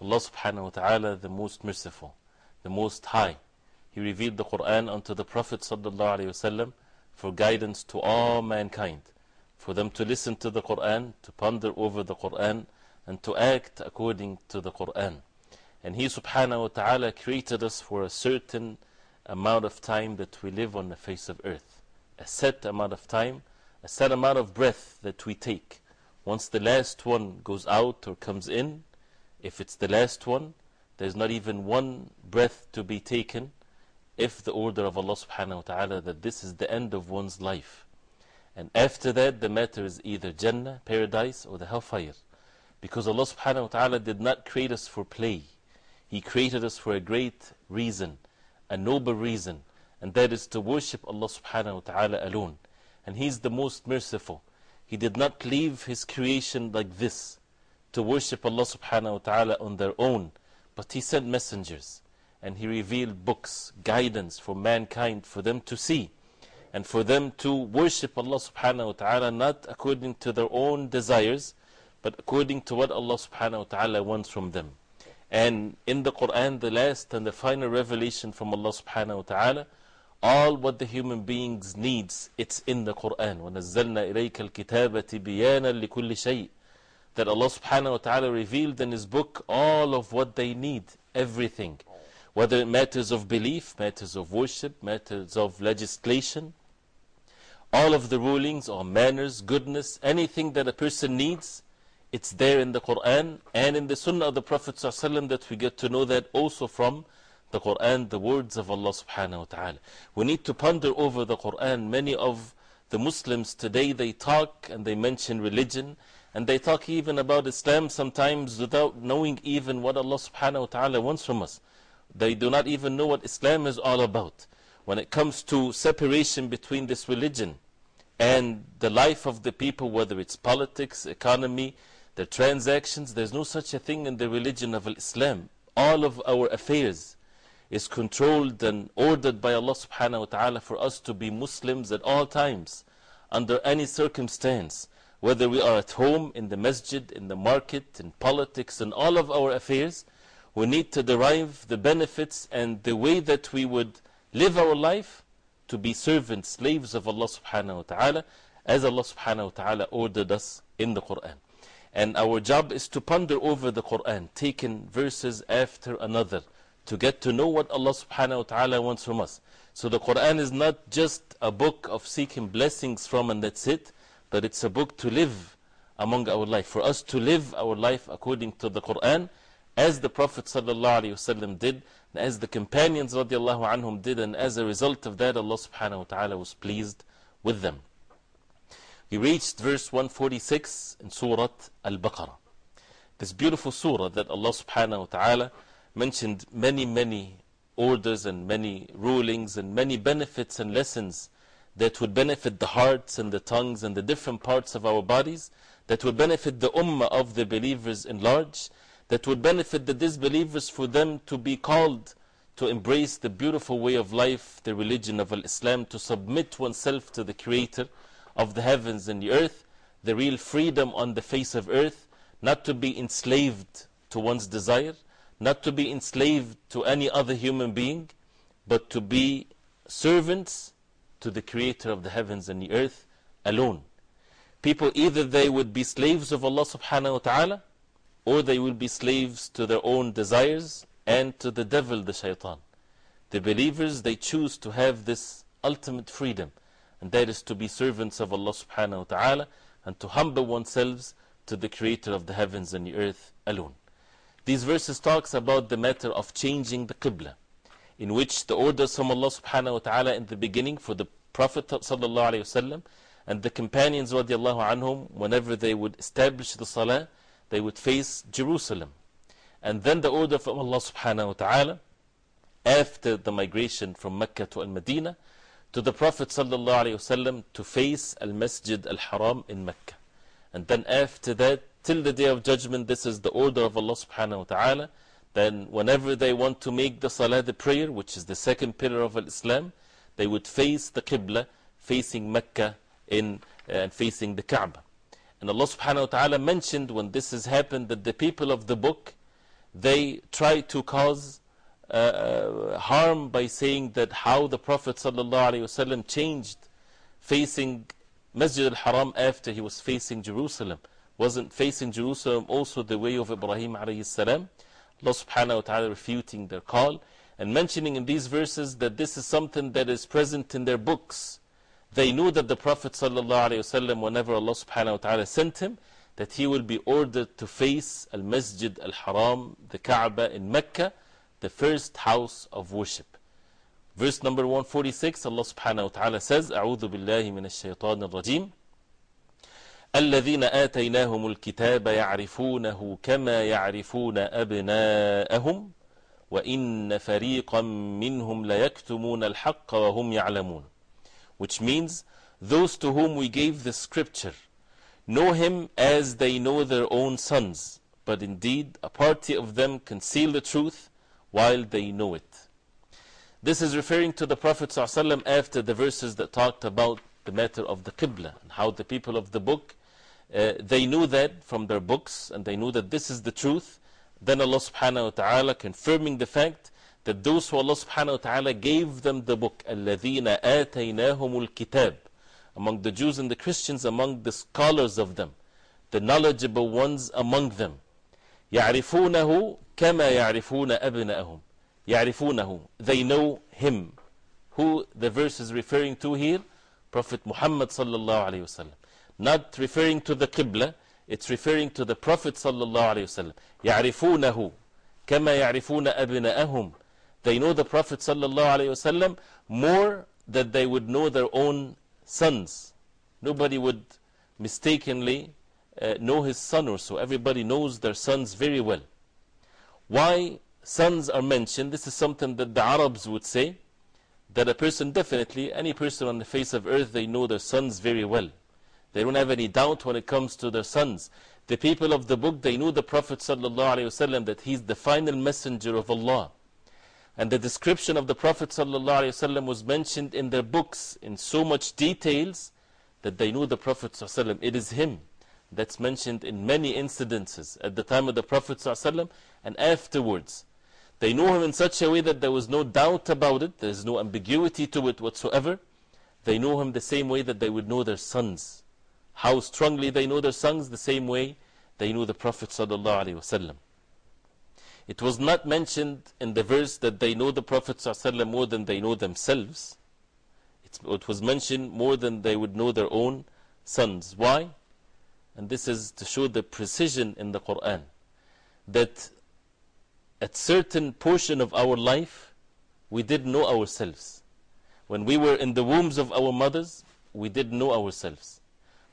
Allah subhanahu wa ta'ala the most merciful the most high. He revealed the Quran unto the Prophet sallallahu alayhi wasallam for guidance to all mankind for them to listen to the Quran to ponder over the Quran and to act according to the Quran. And He subhanahu wa ta'ala created us for a certain amount of time that we live on the face of earth. A set amount of time a set amount of breath that we take. Once the last one goes out or comes in if it's the last one, there's not even one breath to be taken if the order of Allah subhanahu wa ta'ala that this is the end of one's life. And after that, the matter is either Jannah, paradise, or the hellfire. Because Allah subhanahu wa ta'ala did not create us for play. He created us for a great reason, a noble reason, and that is to worship Allah subhanahu wa ta'ala alone. And He is the most merciful. He did not leave His creation like this to worship Allah subhanahu wa ta'ala on their own, but He sent messengers and He revealed books, guidance for mankind for them to see and for them to worship Allah subhanahu wa ta'ala not according to their own desires, but according to what Allah subhanahu wa ta'ala wants from them. And in the Quran, the last and the final revelation from Allah subhanahu wa ta'ala, all what the human beings needs, it's in the Quran. وَنَزَّلْنَا إِلَيْكَ الْكِتَابَ تِبِيَانًا لِكُلِّ شَيْءٍ that Allah subhanahu wa ta'ala revealed in His book all of what they need, everything. Whether it matters of belief, matters of worship, matters of legislation, all of the rulings or manners, goodness, anything that a person needs, it's there in the Quran and in the Sunnah of the Prophet ﷺ that we get to know that also from the Quran, the words of Allah subhanahu wa ta'ala. We need to ponder over the Quran. Many of the Muslims today, they talk and they mention religion and they talk even about Islam sometimes without knowing even what Allah subhanahu wa ta'ala wants from us. They do not even know what Islam is all about. When it comes to separation between this religion and the life of the people, whether it's politics, economy, their transactions, there's no such a thing in the religion of Islam. All of our affairs is controlled and ordered by Allah subhanahu wa ta'ala for us to be Muslims at all times, under any circumstance whether we are at home, in the masjid, in the market, in politics, in all of our affairs, we need to derive the benefits and the way that we would live our life to be servants, slaves of Allah subhanahu wa ta'ala, as Allah subhanahu wa ta'ala ordered us in the Quran. And our job is to ponder over the Quran, taking verses after another, to get to know what Allah subhanahu wa ta'ala wants from us. So the Quran is not just a book of seeking blessings from and that's it but it's a book to live among our life, for us to live our life according to the Quran, as the Prophet ﷺ did, as the companions anhum did, and as a result of that, Allah subhanahu wa ta'ala was pleased with them. We reached verse 146 in Surah Al Baqarah. This beautiful surah that Allah subhanahu wa ta'ala mentioned many, many orders and many rulings and many benefits and lessons that would benefit the hearts and the tongues and the different parts of our bodies, that would benefit the ummah of the believers in large, that would benefit the disbelievers for them to be called to embrace the beautiful way of life, the religion of Islam, to submit oneself to the Creator of the heavens and the earth, the real freedom on the face of earth, not to be enslaved to one's desire, not to be enslaved to any other human being, but to be servants to the Creator of the heavens and the earth alone. People either they would be slaves of Allah subhanahu wa ta'ala, or they will be slaves to their own desires, and to the devil, the shaitan. The believers, they choose to have this ultimate freedom, and that is to be servants of Allah subhanahu wa ta'ala and to humble oneself to the creator of the heavens and the earth alone. These verses talks about the matter of changing the Qibla, in which the orders from Allah subhanahu wa ta'ala in the beginning for the Prophet sallallahu alayhi wasallam and the companions radiallahu anhum, whenever they would establish the Salah, they would face Jerusalem. And then the order from Allah subhanahu wa ta'ala, after the migration from Mecca to Al Medina, to the Prophet sallallahu alayhi wasallam to face Al Masjid Al Haram in Mecca. And then after that, till the day of judgment, this is the order of Allah subhanahu wa ta'ala. Then, whenever they want to make the salah, the prayer, which is the second pillar of Islam, they would face the Qibla, facing Mecca uh, and facing the Kaaba. And Allah subhanahu wa ta'ala mentioned when this has happened that the people of the book they try to cause uh, uh, harm by saying that how the Prophet wasallam changed facing Masjid al-Haram after he was facing Jerusalem. Wasn't facing Jerusalem also the way of Ibrahim alayhi salam? Allah subhanahu wa ta'ala refuting their call and mentioning in these verses that this is something that is present in their books. They knew that the Prophet ﷺ, whenever Allah subhanahu wa ta'ala sent him, that he would be ordered to face Al Masjid Al Haram, the Kaaba in Mecca, the first house of worship. Verse number 146, Allah subhanahu wa ta'ala says, A'udhu billahi minash shaitanir rajim. الذين آتيناهم الكتاب يعرفونه كما يعرفون أبناءهم وإن فريقا منهم ليكتمون الحق وهم يعلمون Which means, those to whom we gave the scripture know him as they know their own sons, but indeed a party of them conceal the truth while they know it. This is referring to the Prophet ﷺ after the verses that talked about the matter of the Qibla and how the people of the book uh, they knew that from their books and they knew that this is the truth. Then Allah subhanahu wa ta'ala confirming the fact that those who Allah subhanahu wa ta'ala gave them the book, الَّذِينَ آتَيْنَاهُمُ الْكِتَابِ Among the Jews and the Christians, among the scholars of them, the knowledgeable ones among them. يَعْرِفُونَهُ كَمَا يَعْرِفُونَ أَبْنَأَهُم يَعْرِفُونَهُ They know him. Who the verse is referring to here? Prophet Muhammad sallallahu alayhi wa sallam not referring to the Qibla, it's referring to the Prophet sallallahu alayhi wasallam. يعرفونه كما يعرفون أبناءهم. They know the Prophet sallallahu alayhi wasallam more than they would know their own sons. Nobody would mistakenly uh, know his son or so. Everybody knows their sons very well. Why sons are mentioned, this is something that the Arabs would say. That a person, definitely, any person on the face of earth, they know their sons very well. They don't have any doubt when it comes to their sons. The people of the book, they knew the Prophet ﷺ that he's the final messenger of Allah. And the description of the Prophet ﷺ was mentioned in their books in so much details that they knew the Prophet ﷺ. It is him that's mentioned in many incidences at the time of the Prophet ﷺ and afterwards. They knew him in such a way that there was no doubt about it, there is no ambiguity to it whatsoever. They knew him the same way that they would know their sons how strongly they know their sons, the same way they knew the Prophet. ﷺ. It was not mentioned in the verse that they know the Prophet ﷺ more than they know themselves. It was mentioned more than they would know their own sons. Why? And this is to show the precision in the Quran that at certain portion of our life we did know ourselves. When we were in the wombs of our mothers, we did know ourselves.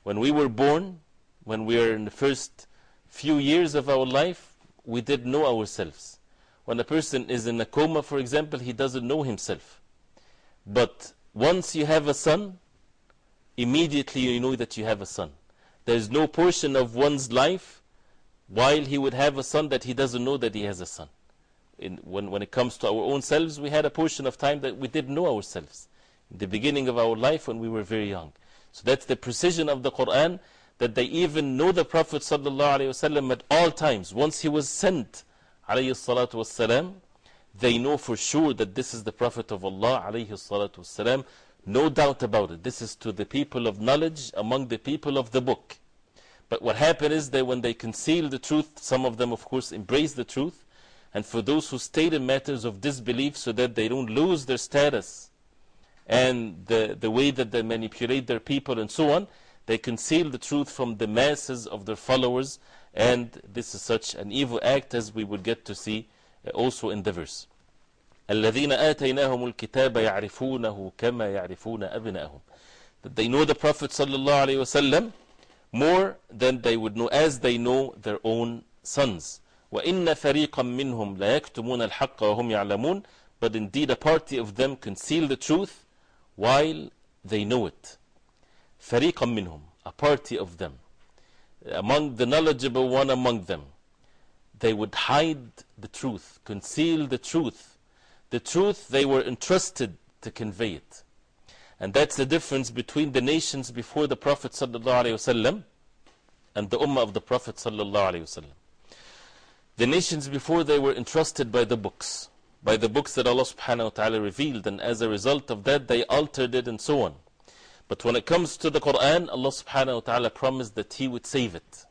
When we were born, when we were in the first few years of our life, we did know ourselves. When a person is in a coma, for example, he doesn't know himself. But once you have a son, immediately you know that you have a son. There is no portion of one's life while he would have a son that he doesn't know that he has a son. In, when, when it comes to our own selves, we had a portion of time that we didn't know ourselves. In the beginning of our life, when we were very young. So that's the precision of the Quran that they even know the Prophet ﷺ at all times. Once he was sent, والسلام, they know for sure that this is the Prophet of Allah. والسلام. No doubt about it. This is to the people of knowledge among the people of the book. But what happened is that when they conceal the truth, some of them, of course, embrace the truth. and for those who state in matters of disbelief so that they don't lose their status and the, the way that they manipulate their people and so on, they conceal the truth from the masses of their followers, and this is such an evil act as we will get to see uh, also in the verse. الذين آتيناهم الكتاب يعرفونه كما يعرفون أبناءهم that they know the Prophet sallallahu alaihi wasallam more than they would know as they know their own sons وإن فريقا منهم لا يكتمون الحق وهم يعلمون but indeed a party of them conceal the truth while they know it فريقا منهم a party of them among the knowledgeable one among them they would hide the truth conceal the truth the truth they were entrusted to convey it and that's the difference between the nations before the Prophet ﷺ and the Ummah of the Prophet ﷺ. The nations before they were entrusted by the books, by the books that Allah subhanahu wa ta'ala revealed, and as a result of that they altered it and so on. But when it comes to the Quran, Allah subhanahu wa ta'ala promised that He would save it.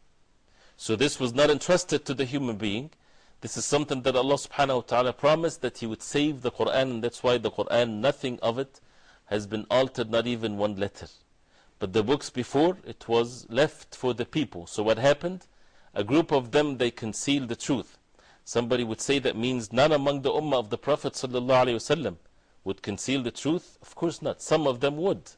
So this was not entrusted to the human being. This is something that Allah subhanahu wa ta'ala promised that He would save the Quran, and that's why the Quran, nothing of it has been altered, not even one letter. But the books before, it was left for the people. So what happened? A group of them, they concealed the truth. Somebody would say that means none among the ummah of the Prophet ﷺ would conceal the truth. Of course not. Some of them would.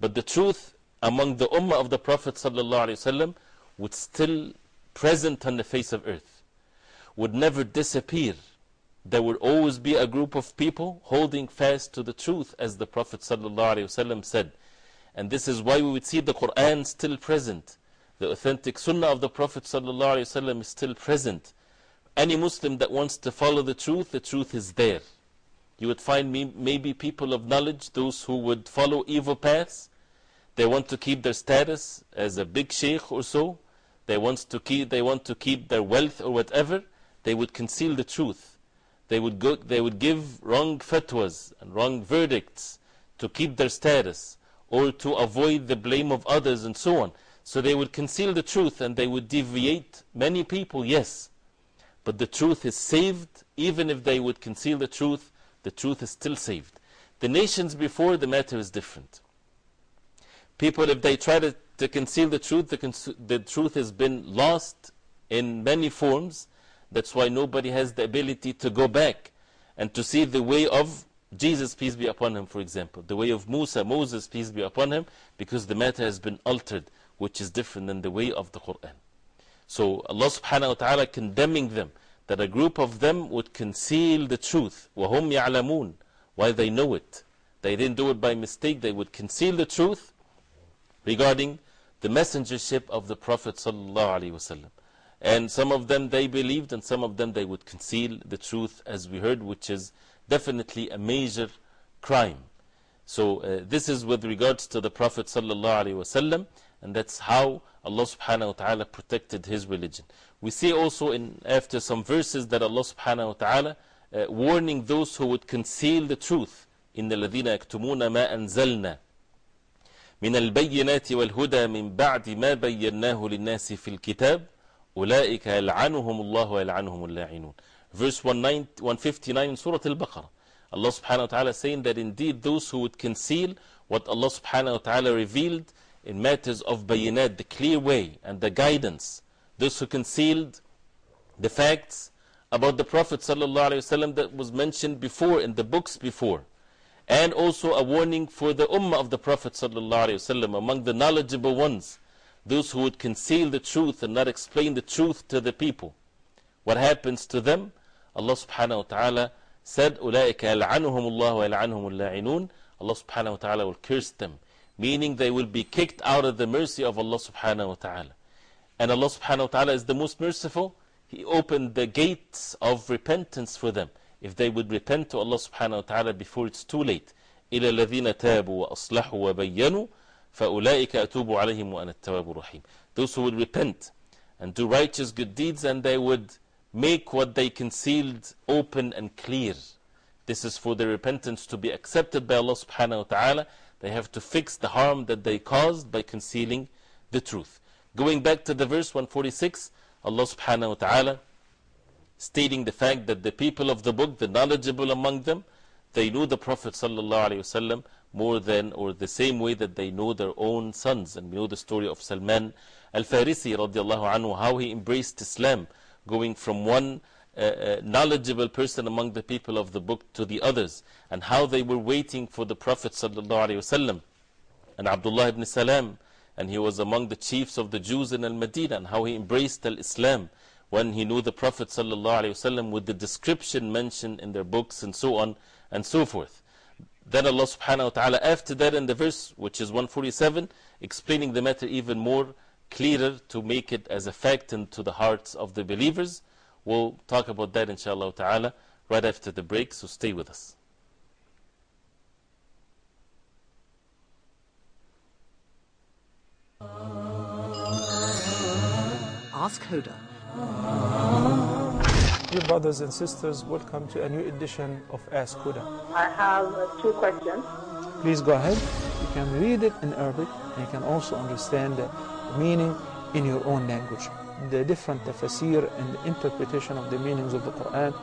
But the truth among the ummah of the Prophet ﷺ would still present on the face of earth, would never disappear. There would always be a group of people holding fast to the truth, as the Prophet ﷺ said. And this is why we would see the Quran still present. The authentic Sunnah of the Prophet ﷺ is still present. Any Muslim that wants to follow the truth, the truth is there. You would find me, maybe people of knowledge, those who would follow evil paths. They want to keep their status as a big sheikh or so. They want to keep, they want to keep their wealth or whatever. They would conceal the truth. They would, go, they would give wrong fatwas and wrong verdicts to keep their status or to avoid the blame of others and so on. So they would conceal the truth and they would deviate many people, yes. But the truth is saved, even if they would conceal the truth, the truth is still saved. The nations before, the matter is different. People, if they try to, to conceal the truth, the, the truth has been lost in many forms. That's why nobody has the ability to go back and to see the way of Jesus, peace be upon him, for example, the way of Musa, Moses, peace be upon him, because the matter has been altered, which is different than the way of the Quran. So Allah subhanahu wa ta'ala condemning them, that a group of them would conceal the truth, وَهُمْ يَعْلَمُونَ while they know it. They didn't do it by mistake, they would conceal the truth regarding the messengership of the Prophet sallallahu alaihi wasallam. And some of them they believed, and some of them they would conceal the truth, as we heard, which is definitely a major crime. So, uh, this is with regards to the Prophet ﷺ, and that's how Allah subhanahu wa ta'ala protected his religion. We see also in, after some verses that Allah subhanahu wa ta'ala uh, warning those who would conceal the truth. إن الذين يكتمون ما أنزلنا من البينات والهدى من بعد ما بيناه للناس في الكتاب أولئك يلعنهم الله ويلعنهم اللاعنون verse 159 in Surah Al-Baqarah. Allah subhanahu wa ta'ala saying that indeed those who would conceal what Allah subhanahu wa ta'ala revealed in matters of bayinat, the clear way and the guidance, those who concealed the facts about the Prophet sallallahu alaihi wasallam that was mentioned before in the books before, and also a warning for the ummah of the Prophet sallallahu alaihi wasallam among the knowledgeable ones, those who would conceal the truth and not explain the truth to the people. What happens to them? Allah subhanahu wa ta'ala said, أُولَٰئِكَ يَلْعَنُهُمُ اللَّهُ وَيَلْعَنُهُمُ اللَّاعِنُونَ Allah subhanahu wa ta'ala will curse them, meaning they will be kicked out of the mercy of Allah subhanahu wa ta'ala. And Allah subhanahu wa ta'ala is the most merciful. He opened the gates of repentance for them. If they would repent to Allah subhanahu wa ta'ala before it's too late. إِلَى الَّذِينَ تَابُوا وَأَصْلَحُوا وَبَيَّنُوا فَأُولَٰئِكَ أَتُوبُ عَلَيْهِمْ وَأَنَا التَّوَابُ الرَّحِيمُ Those who would repent and do righteous good deeds and they would make what they concealed open and clear. This is for their repentance to be accepted by Allah subhanahu wa ta'ala. they have to fix the harm that they caused by concealing the truth. Going back to the verse 146, Allah subhanahu wa ta'ala stating the fact that the people of the book, the knowledgeable among them, they knew the Prophet ﷺ more than or the same way that they know their own sons. And we know the story of Salman al Farisi, anhu, how he embraced Islam, going from one uh, knowledgeable person among the people of the book to the others, and how they were waiting for the Prophet. ﷺ. And Abdullah ibn Salam, and he was among the chiefs of the Jews in Al Madinah, and how he embraced Al Islam when he knew the Prophet ﷺ with the description mentioned in their books and so on and so forth. Then Allah subhanahu wa ta'ala, after that in the verse, which is 147, explaining the matter even more clearer to make it as a fact into the hearts of the believers. We'll talk about that inshallah ta'ala right after the break, so stay with us. Ask Huda. Dear brothers and sisters, welcome to a new edition of Ask Huda. I have uh, two questions. Please go ahead. You can read it in Arabic and you can also understand the meaning in your own language. The different tafsir and the interpretation of the meanings of the Quran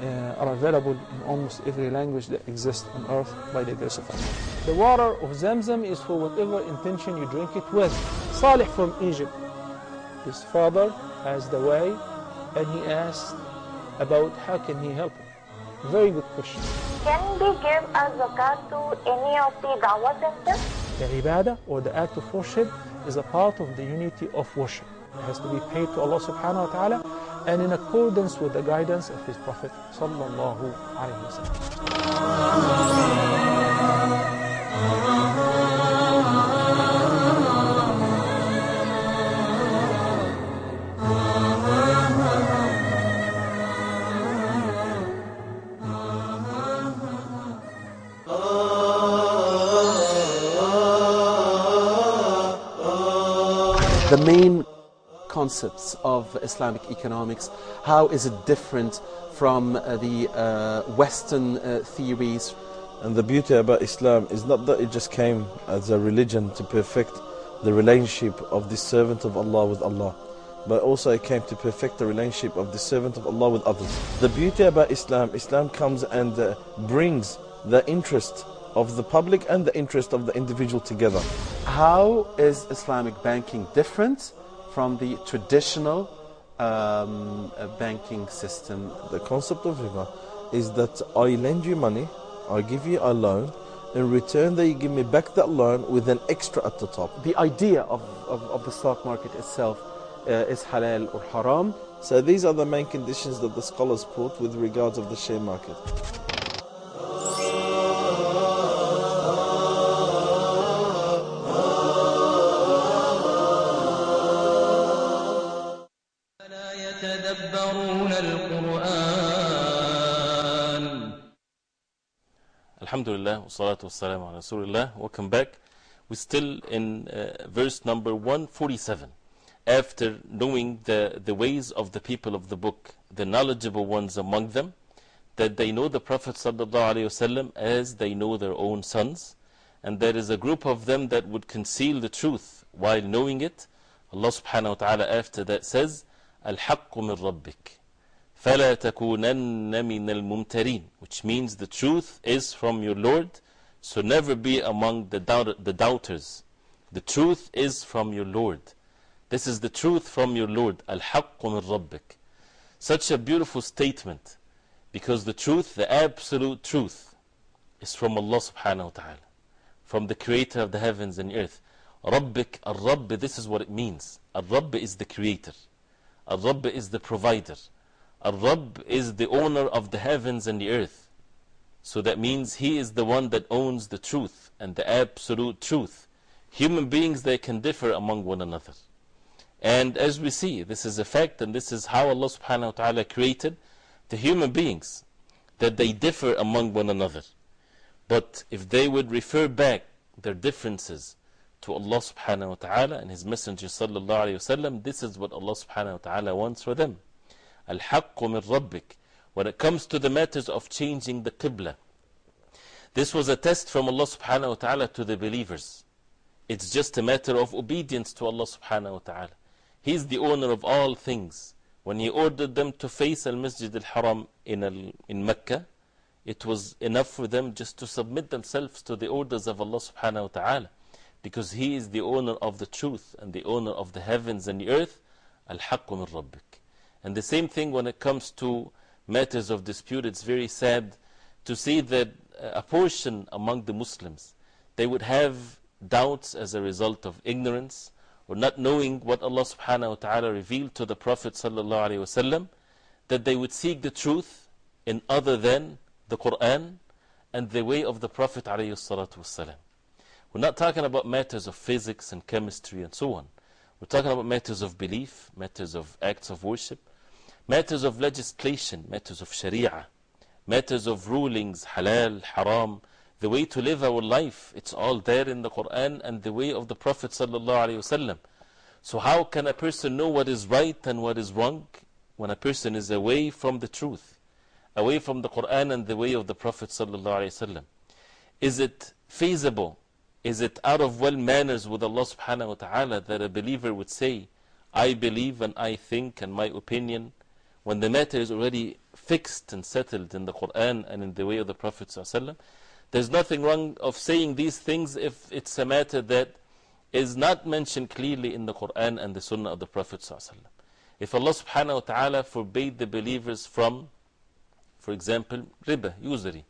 uh, are available in almost every language that exists on earth by the grace of Allah. The water of Zamzam is for whatever intention you drink it with. Salih from Egypt, his father has the way and he asked about how can he help him. Very good question. Can they give a zakat to any of the dawah centers? The ibadah or the act of worship is a part of the unity of worship. Has to be paid to Allah subhanahu wa ta'ala and in accordance with the guidance of His Prophet sallallahu alayhi wa the concepts of Islamic economics, how is it different from uh, the uh, Western uh, theories? And the beauty about Islam is not that it just came as a religion to perfect the relationship of the servant of Allah with Allah, but also it came to perfect the relationship of the servant of Allah with others. The beauty about Islam, Islam comes and uh, brings the interest of the public and the interest of the individual together. How is Islamic banking different from the traditional um, uh, banking system? The concept of riba is that I lend you money, I give you a loan, in return that you give me back that loan with an extra at the top. The idea of, of, of the stock market itself uh, is halal or haram. So these are the main conditions that the scholars put with regards of the share market. Alhamdulillah, salatu wassalamu ala Rasulullah. Welcome back. We're still in uh, verse number 147. After knowing the, the ways of the people of the book, the knowledgeable ones among them, that they know the Prophet ﷺ as they know their own sons, and there is a group of them that would conceal the truth while knowing it. Allah subhanahu wa ta'ala after that says, Al-haqqu min rabbik. فَلَا تَكُونَنَّ مِنَ الْمُمْتَرِينَ Which means the truth is from your Lord, so never be among the, doubt, the doubters. The truth is from your Lord. This is the truth from your Lord. Al-haqqu min rabbik. Such a beautiful statement. Because the truth, the absolute truth, is from Allah subhanahu wa ta'ala. From the creator of the heavens and earth. Rabbik, Al-Rabb, this is what it means. Al-Rabb is the creator. Al-Rabb is the provider. Ar-Rabb is the owner of the heavens and the earth. So that means He is the one that owns the truth and the absolute truth. Human beings, they can differ among one another. And as we see, this is a fact and this is how Allah subhanahu wa ta'ala created the human beings, that they differ among one another. But if they would refer back their differences to Allah subhanahu wa ta'ala and His Messenger sallallahu alayhi wa sallam, this is what Allah subhanahu wa ta'ala wants for them. Al-haqqu min rabbik. When it comes to the matters of changing the Qibla, this was a test from Allah subhanahu wa ta'ala to the believers. It's just a matter of obedience to Allah subhanahu wa ta'ala. He's the owner of all things. when He ordered them to face Al Masjid Al Haram in, al, in Mecca, it was enough for them just to submit themselves to the orders of Allah subhanahu wa ta'ala. Because He is the owner of the truth and the owner of the heavens and the earth. Al haqqu min rabbik. And the same thing when it comes to matters of dispute, it's very sad to see that a portion among the Muslims, they would have doubts as a result of ignorance or not knowing what Allah subhanahu wa ta'ala revealed to the Prophet sallallahu alayhi wasallam, that they would seek the truth in other than the Quran and the way of the Prophet alayhi salatu wasallam. We're not talking about matters of physics and chemistry and so on. We're talking about matters of belief, matters of acts of worship, matters of legislation, matters of sharia, matters of rulings, halal, haram, the way to live our life. It's all there in the Quran and the way of the Prophet. ﷺ. So, how can a person know what is right and what is wrong when a person is away from the truth, away from the Quran and the way of the Prophet? ﷺ? Is it feasible? Is it out of well manners with Allah subhanahu wa ta'ala that a believer would say, I believe and I think and my opinion, when the matter is already fixed and settled in the Quran and in the way of the Prophet? There's nothing wrong of saying these things if it's a matter that is not mentioned clearly in the Quran and the Sunnah of the Prophet. If Allah subhanahu wa ta'ala forbade the believers from, for example, riba, usury,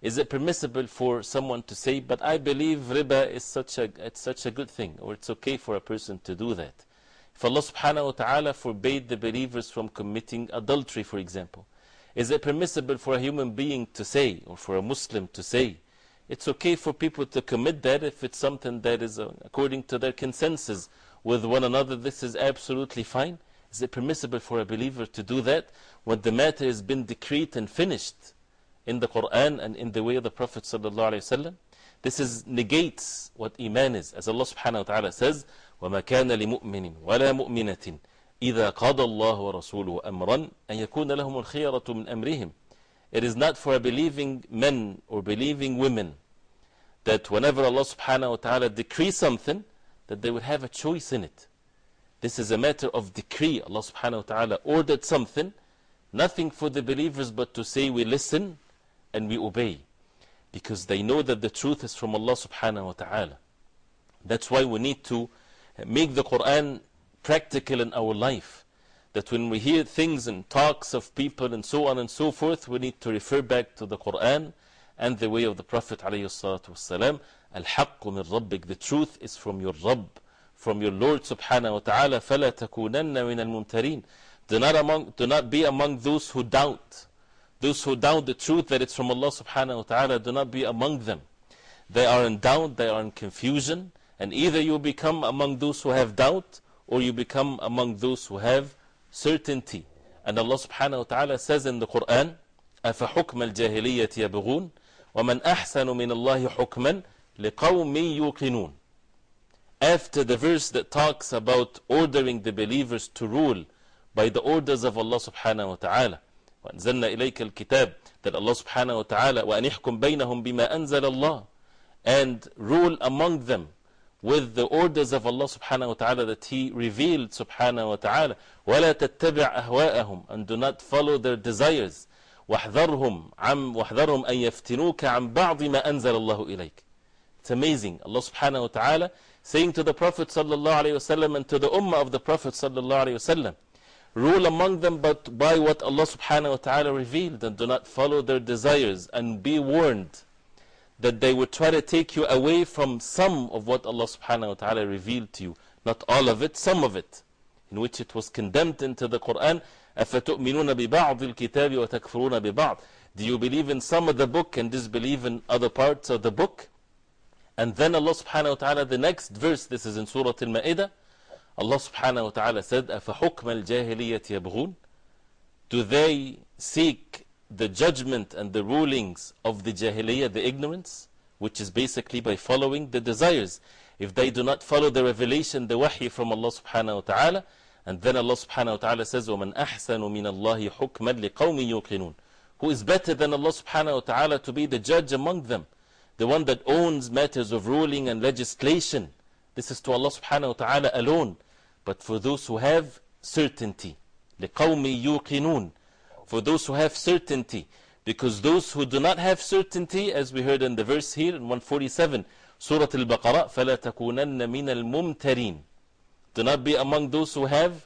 is it permissible for someone to say, but I believe riba is such a, it's such a good thing, or it's okay for a person to do that? If Allah subhanahu wa ta'ala forbade the believers from committing adultery, for example, is it permissible for a human being to say, or for a Muslim to say, it's okay for people to commit that if it's something that is uh, according to their consensus with one another, this is absolutely fine? Is it permissible for a believer to do that when the matter has been decreed and finished in the Quran and in the way of the Prophet? ﷺ? This is, negates what Iman is. As Allah subhanahu wa ta'ala says, وَمَا كَانَ لِمُؤْمِنٍ وَلَا مُؤْمِنَةٍ إذا قضى الله ورسوله أمرا أن يكون لهم الخيرة من أمرهم It is not for a believing men or believing women that whenever Allah subhanahu wa ta'ala decrees something, that they would have a choice in it. This is a matter of decree. Allah subhanahu wa ta'ala ordered something, nothing for the believers but to say we listen and we obey. Because they know that the truth is from Allah subhanahu wa ta'ala. That's why we need to make the Quran practical in our life. That when we hear things and talks of people and so on and so forth, we need to refer back to the Quran and the way of the Prophet. ﷺ. Al-Haqqu min Rabbik. The truth is from your Rabb, from your Lord subhanahu wa ta'ala. فَلَا تَكُونَنَّ مِنَ الْمُمْتَرِينَ do not, among, do not be among those who doubt. Those who doubt the truth that it's from Allah subhanahu wa ta'ala, do not be among them. They are in doubt, they are in confusion, and either you become among those who have doubt, or you become among those who have certainty. And Allah subhanahu wa ta'ala says in the Quran, أَفَحُكْمَ الْجَاهِلِيَّةِ يَبْغُونَ وَمَنْ أَحْسَنُ مِنَ اللَّهِ حُكْمًا لِقَوْمٍ يُوقِنُونَ After the verse that talks about ordering the believers to rule by the orders of Allah subhanahu wa ta'ala. وأنزلنا إليك الكتاب that Allah subhanahu wa ta'ala وأن يحكم بينهم بما أنزل الله and rule among them with the orders of Allah subhanahu wa ta'ala that He revealed subhanahu wa ta'ala. وَلَا تَتَّبِعْ أَهْوَاءَهُم And do not follow their desires. وَاحْذَرْهُمْ عَمْ وَاحْذَرْهُمْ أَن يَفْتِنُوكَ عَنْ بَعْضِ مَا أَنزَلَ اللَّهُ إِلَيْكَ It's amazing. Allah subhanahu wa ta'ala saying to the Prophet sallallahu alayhi wasallam and to the ummah of the Prophet sallallahu alayhi wasallam, rule among them but by what Allah subhanahu wa ta'ala revealed and do not follow their desires and be warned that they would try to take you away from some of what Allah subhanahu wa ta'ala revealed to you. Not all of it, some of it. In which it was condemned into the Quran. أَفَتُؤْمِنُونَ بِبَعْضِ الْكِتَابِ وَتَكْفُرُونَ بِبَعْضِ Do you believe in some of the book and disbelieve in other parts of the book? And then Allah subhanahu wa ta'ala, the next verse, this is in Surah Al-Ma'idah, Allah subhanahu wa ta'ala said, أَفَحُكْمَ الْجَاهِلِيَّةِ يَبْغُونَ Do they seek the judgment and the rulings of the Jahiliyyah, the ignorance, which is basically by following the desires. If they do not follow the revelation, the wahi from Allah subhanahu wa ta'ala, and then Allah subhanahu wa ta'ala says, وَمَنْ أَحْسَنُ مِنَ اللَّهِ حُكْمًا لِقَوْمٍ يُوقِنُونَ Who is better than Allah subhanahu wa ta'ala to be the judge among them? The one that owns matters of ruling and legislation. This is to Allah subhanahu wa ta'ala alone. But for those who have certainty, لِقَوْمِ يُوقِنُونَ For those who have certainty. Because those who do not have certainty, as we heard in the verse here in 147, Surah Al-Baqarah, فَلَا تَكُونَنَّ مِنَ الْمُمْتَرِينَ Do not be among those who have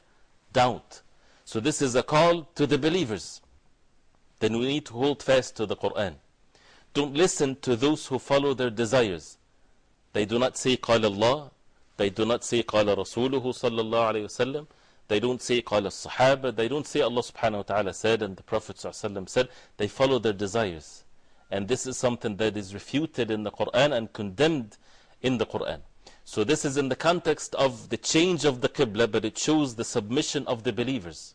doubt. So this is a call to the believers. Then we need to hold fast to the Quran. Don't listen to those who follow their desires. They do not say قال Allah. They do not say قال رسوله صلى الله عليه وسلم. They don't say قال الصحابة. They don't say Allah subhanahu wa ta'ala said and the Prophet ﷺ said. They follow their desires. And this is something that is refuted in the Quran and condemned in the Quran. So this is in the context of the change of the Qibla, but it shows the submission of the believers.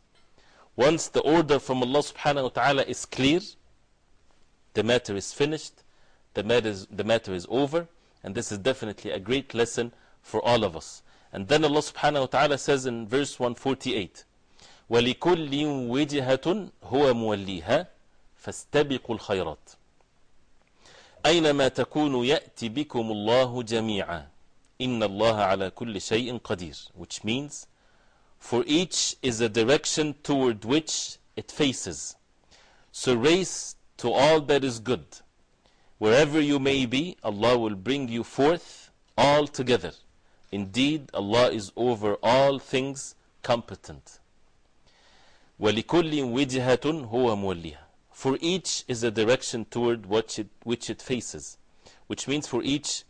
Once the order from Allah subhanahu wa ta'ala is clear, the matter is finished, the matter is, the matter is over, and this is definitely a great lesson for all of us. And then Allah subhanahu wa ta'ala says in verse 148, وَلِكُلِّ وِجْهَةٌ هُوَ مُوَلِّيهَا فَاسْتَبِقُوا الْخَيْرَاتِ أينما تكونوا يأتي بكم الله جميعا إن الله على كل شيء قدير which means for each is a direction toward which it faces so race to all that is good wherever you may be Allah will bring you forth all together indeed Allah is over all things competent ولكل وجهة هو موليها For each is a direction toward which it, which it faces, which means for each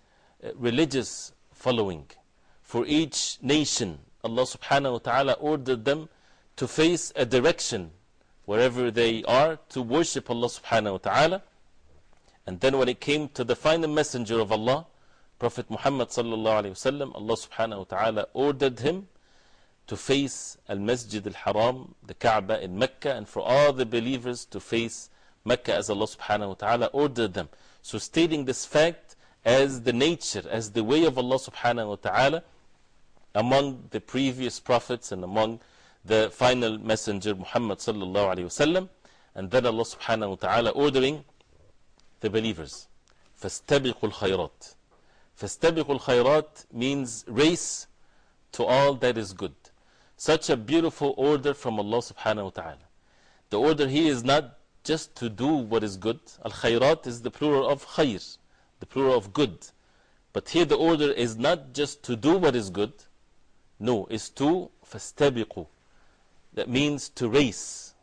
uh, religious following, for each nation, Allah subhanahu wa ta'ala ordered them to face a direction wherever they are to worship Allah subhanahu wa ta'ala. And then when it came to the final messenger of Allah, Prophet Muhammad sallallahu alayhi wa sallam, Allah subhanahu wa ta'ala ordered him to face Al Masjid Al Haram, the Kaaba in Mecca, and for all the believers to face Mecca as Allah subhanahu wa ta'ala ordered them. So, stating this fact as the nature, as the way of Allah subhanahu wa ta'ala among the previous prophets and among the final messenger Muhammad sallallahu alayhi wa sallam, and then Allah subhanahu wa ta'ala ordering the believers. فَاسْتَبِقُوا الْخَيْرَاتِ فَاسْتَبِقُوا الْخَيْرَاتِ means race to all that is good. Such a beautiful order from Allah subhanahu wa ta'ala. The order here is not just to do what is good. Al khayrat is the plural of khayr, the plural of good. But here the order is not just to do what is good, no, it's to fastabiqu. That means to race,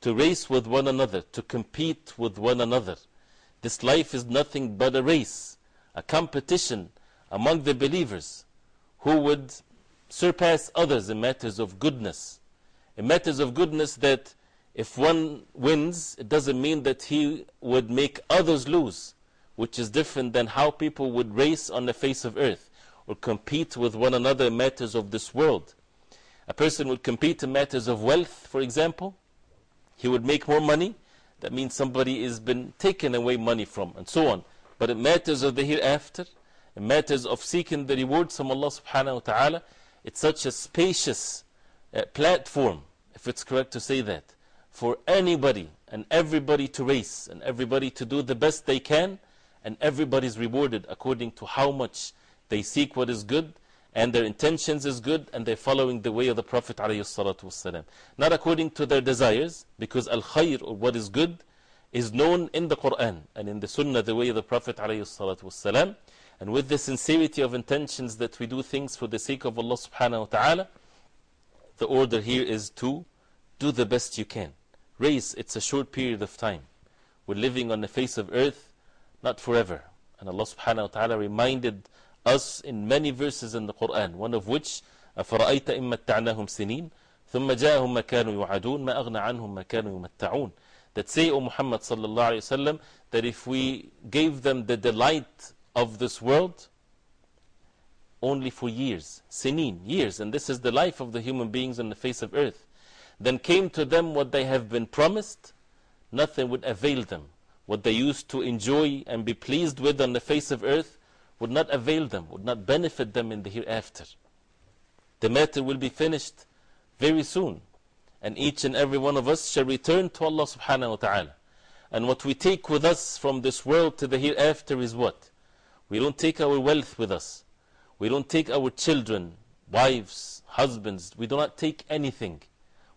to race with one another, to compete with one another. This life is nothing but a race, a competition among the believers who would surpass others in matters of goodness. In matters of goodness, that if one wins, it doesn't mean that he would make others lose, which is different than how people would race on the face of earth or compete with one another in matters of this world. A person would compete in matters of wealth, for example. He would make more money. That means somebody has been taken away money from, and so on. But in matters of the hereafter, in matters of seeking the rewards from Allah subhanahu wa ta'ala, it's such a spacious uh, platform, if it's correct to say that, for anybody and everybody to race and everybody to do the best they can, and everybody is rewarded according to how much they seek what is good and their intentions is good and they're following the way of the Prophet. ﷺ. Not according to their desires, because al khair or what is good is known in the Quran and in the Sunnah, the way of the Prophet. ﷺ. And with the sincerity of intentions that we do things for the sake of Allah subhanahu wa ta'ala, the order here is to do the best you can. Race, it's a short period of time. We're living on the face of earth, not forever. And Allah subhanahu wa ta'ala reminded us in many verses in the Quran, one of which, أَفَرَأَيْتَ إِن مَتَّعْنَاهُمْ سِنِينَ ثُمَّ جَاءَهُمْ مَا كَانُوا يُوعَدُونَ مَا أَغْنَى عَنْهُمْ مَا كَانُوا يُمَتَّعُونَ that say, O Muhammad sallallahu alayhi wa that if we gave them the delight of this world only for years, sinin, years, and this is the life of the human beings on the face of earth, then came to them what they have been promised, nothing would avail them. What they used to enjoy and be pleased with on the face of earth would not avail them, would not benefit them in the hereafter. The matter will be finished very soon, and each and every one of us shall return to Allah subhanahu wa ta'ala. And what we take with us from this world to the hereafter is what? We don't take our wealth with us. We don't take our children, wives, husbands. We do not take anything.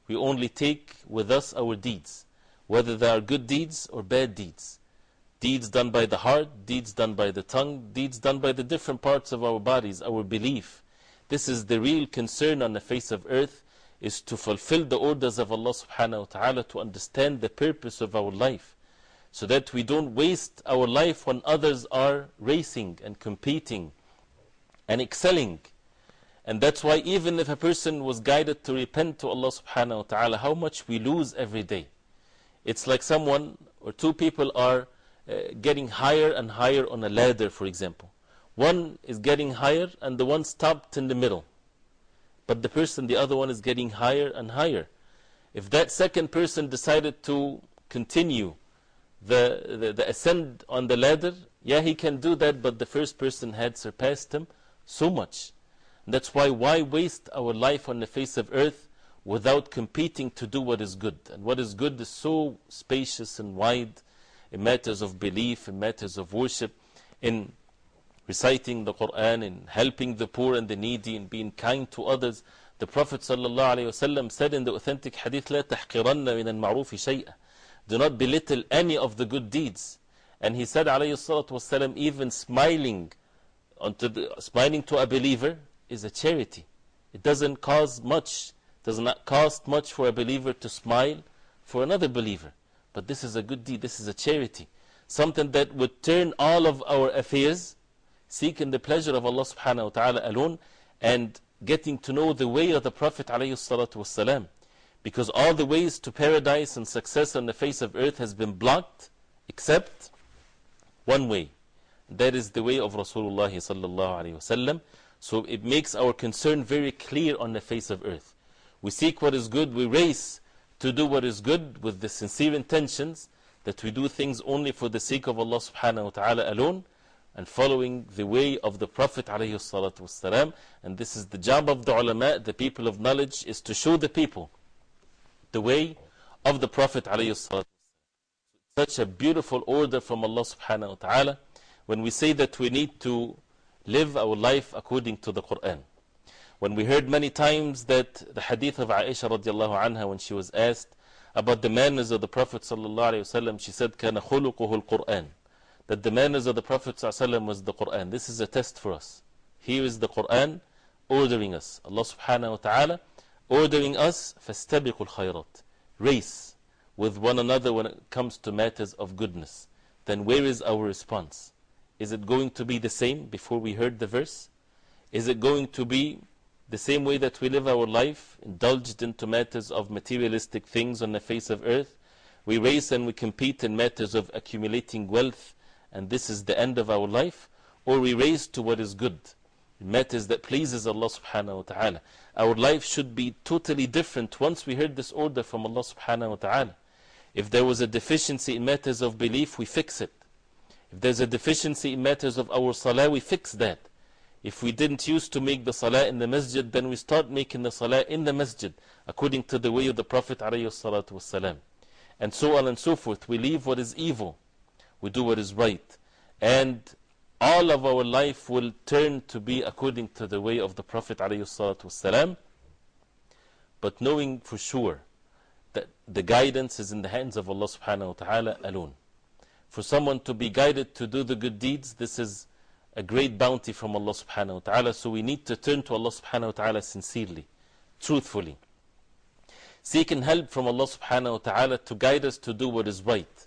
We only take with us our deeds, whether they are good deeds or bad deeds. Deeds done by the heart, deeds done by the tongue, deeds done by the different parts of our bodies, our belief. This is the real concern on the face of earth, is to fulfill the orders of Allah subhanahu wa ta'ala, to understand the purpose of our life, so that we don't waste our life when others are racing and competing and excelling. And that's why even if a person was guided to repent to Allah subhanahu wa ta'ala, how much we lose every day. It's like someone or two people are uh, getting higher and higher on a ladder, for example. One is getting higher and the one stopped in the middle. But the person, the other one, is getting higher and higher. If that second person decided to continue the, the, the ascent on the ladder, yeah, he can do that, but the first person had surpassed him so much. That's why, why waste our life on the face of earth without competing to do what is good? And what is good is so spacious and wide in matters of belief, in matters of worship, in reciting the Quran, in helping the poor and the needy, in being kind to others. The Prophet ﷺ said in the authentic hadith, لا تحقرن من المعروف شيئا. Do not belittle any of the good deeds. And he said, والسلام, even smiling, onto the, smiling to a believer is a charity. It doesn't cost much, does not cost much for a believer to smile for another believer. But this is a good deed, this is a charity. Something that would turn all of our affairs, seeking the pleasure of Allah subhanahu wa ta'ala alone, and getting to know the way of the Prophet alayhi salatu wasalam. Because all the ways to paradise and success on the face of earth has been blocked, except one way. That is the way of Rasulullah sallallahu alayhi wasallam. So it makes our concern very clear on the face of earth. We seek what is good, we race to do what is good with the sincere intentions that we do things only for the sake of Allah subhanahu wa ta'ala alone and following the way of the Prophet alayhi salatu wasalam. And this is the job of the ulama, the people of knowledge, is to show the people the way of the Prophet alayhi salatu Such a beautiful order from Allah subhanahu wa ta'ala when we say that we need to live our life according to the Quran. When we heard many times that the hadith of Aisha radiallahu anha when she was asked about the manners of the Prophet sallallahu alayhi wasallam, she said, كَانَ خُلُقُهُ الْقُرْآنِ That the manners of the Prophet sallallahu alayhi was the Quran. This is a test for us. Here is the Quran ordering us. Allah subhanahu wa ta'ala ordering us, فَاسْتَبِقُوا الْخَيْرَاتِ Race with one another when it comes to matters of goodness. Then where is our response? Is it going to be the same before we heard the verse? Is it going to be the same way that we live our life, indulged into matters of materialistic things on the face of earth? We race and we compete in matters of accumulating wealth, and this is the end of our life? Or we raise to what is good, matters that pleases Allah subhanahu wa ta'ala. Our life should be totally different once we heard this order from Allah subhanahu wa ta'ala. If there was a deficiency in matters of belief, we fix it. If there's a deficiency in matters of our salah, we fix that. If we didn't used to make the salah in the masjid, then we start making the salah in the masjid, according to the way of the Prophet ﷺ. And so on and so forth. We leave what is evil, we do what is right. And all of our life will turn to be according to the way of the Prophet ﷺ. But knowing for sure that the guidance is in the hands of Allah subhanahu wa ta'ala alone for someone to be guided to do the good deeds, this is a great bounty from Allah subhanahu wa ta'ala. So we need to turn to Allah subhanahu wa ta'ala sincerely, truthfully. Seeking help from Allah subhanahu wa ta'ala to guide us to do what is right.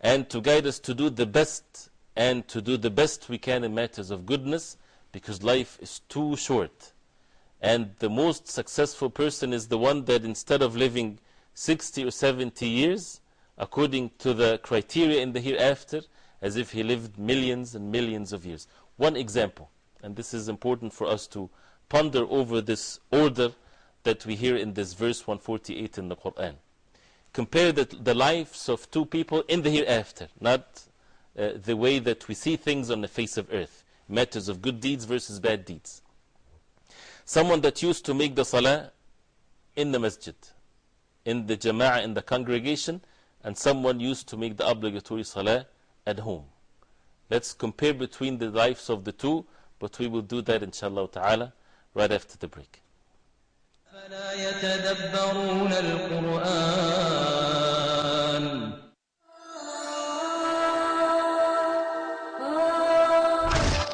And to guide us to do the best and to do the best we can in matters of goodness because life is too short. And the most successful person is the one that instead of living 60 or 70 years, according to the criteria in the hereafter, as if he lived millions and millions of years. One example, and this is important for us to ponder over this order that we hear in this verse 148 in the Quran. Compare the, the lives of two people in the hereafter, not uh, the way that we see things on the face of earth, matters of good deeds versus bad deeds. Someone that used to make the salah in the masjid, in the jama'ah, in the congregation, and someone used to make the obligatory salah at home. Let's compare between the lives of the two, but we will do that inshallah ta'ala right after the break. أفلا يتدبرون القرآن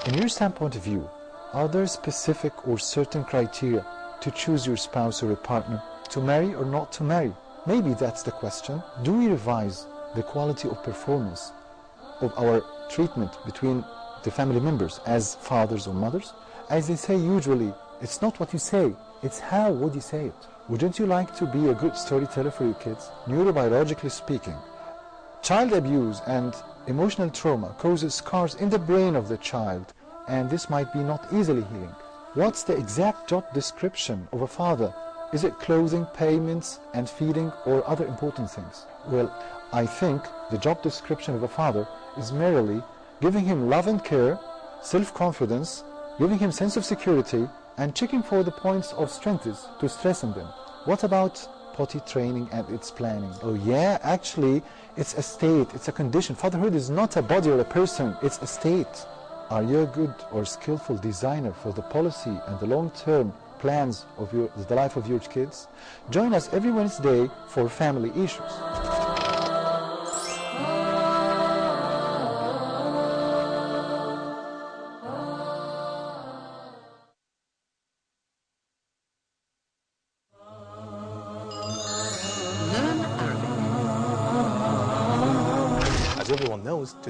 In your standpoint of view, are there specific or certain criteria to choose your spouse or a partner, to marry or not to marry? Maybe that's the question. Do we revise the quality of performance of our treatment between the family members as fathers or mothers? As they say usually, it's not what you say, it's how would you say it. Wouldn't you like to be a good storyteller for your kids? Neurobiologically speaking, child abuse and emotional trauma causes scars in the brain of the child and this might be not easily healing. What's the exact job description of a father? Is it clothing, payments and feeding or other important things? Well, I think the job description of a father is merely giving him love and care, self-confidence, giving him sense of security and checking for the points of strengths to strengthen them. What about potty training and its planning? Oh yeah, actually it's a state, it's a condition. Fatherhood is not a body or a person, it's a state. Are you a good or skillful designer for the policy and the long-term plans of your, the life of your kids? Join us every Wednesday for family issues.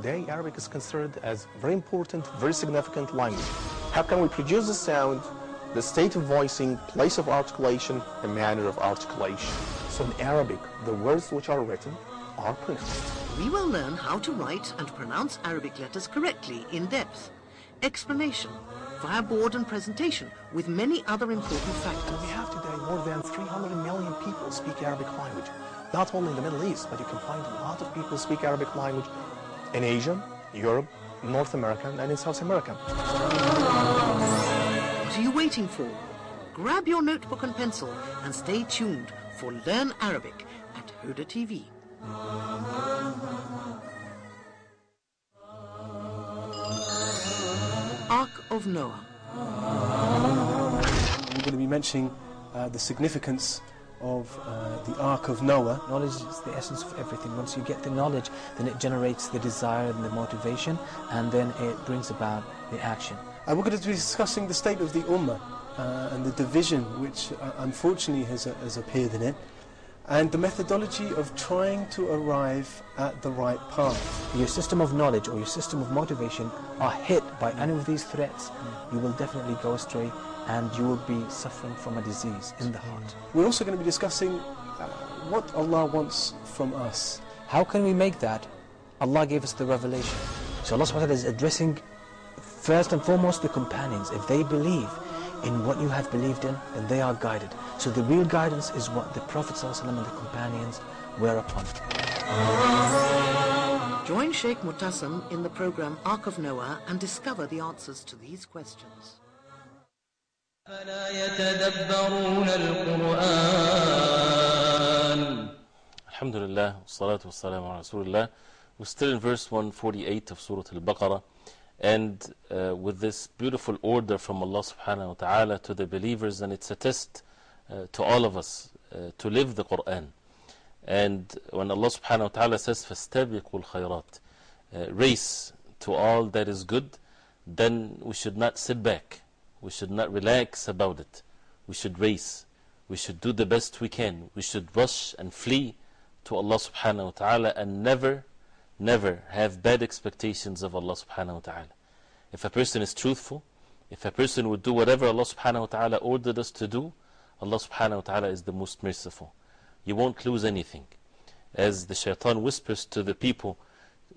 Today Arabic is considered as very important, very significant language. How can we produce the sound, the state of voicing, place of articulation, and manner of articulation? So in Arabic, the words which are written are pronounced. We will learn how to write and pronounce Arabic letters correctly in depth. Explanation via board and presentation with many other important factors. We have today more than 300 million people speak Arabic language. Not only in the Middle East, but you can find a lot of people speak Arabic language in Asia, Europe, North America, and in South America. What are you waiting for? Grab your notebook and pencil and stay tuned for Learn Arabic at Huda TV. Ark of Noah. We're going to be mentioning uh, the significance of uh, the Ark of Noah. Knowledge is the essence of everything. Once you get the knowledge, then it generates the desire and the motivation, and then it brings about the action. And we're going to be discussing the state of the Ummah uh, and the division which uh, unfortunately has, uh, has appeared in it, and the methodology of trying to arrive at the right path. Your system of knowledge or your system of motivation are hit by any of these threats, you will definitely go astray and you will be suffering from a disease in the heart. We're also going to be discussing uh, what Allah wants from us. How can we make that? Allah gave us the revelation. So Allah subhanahu wa ta'ala is addressing first and foremost the companions. If they believe in what you have believed in, then they are guided. So the real guidance is what the Prophet ﷺ and the companions were upon. Join Sheikh Mutassim in the program Ark of Noah and discover the answers to these questions. أفلا يتدبرون القرآن Alhamdulillah, salatu wassalamu ala Rasulullah. We're still in verse 148 of Surah Al-Baqarah. And uh, with this beautiful order from Allah subhanahu wa ta'ala to the believers, and it's a test uh, to all of us uh, to live the Quran. And when Allah subhanahu wa ta'ala says, فَاسْتَبِقُوا الْخَيْرَاتِ uh, Race to all that is good, then we should not sit back. We should not relax about it. We should race. We should do the best we can. We should rush and flee to Allah subhanahu wa ta'ala and never, never have bad expectations of Allah subhanahu wa ta'ala. If a person is truthful, if a person would do whatever Allah subhanahu wa ta'ala ordered us to do, Allah subhanahu wa ta'ala is the most merciful. You won't lose anything. As the shaitan whispers to the people,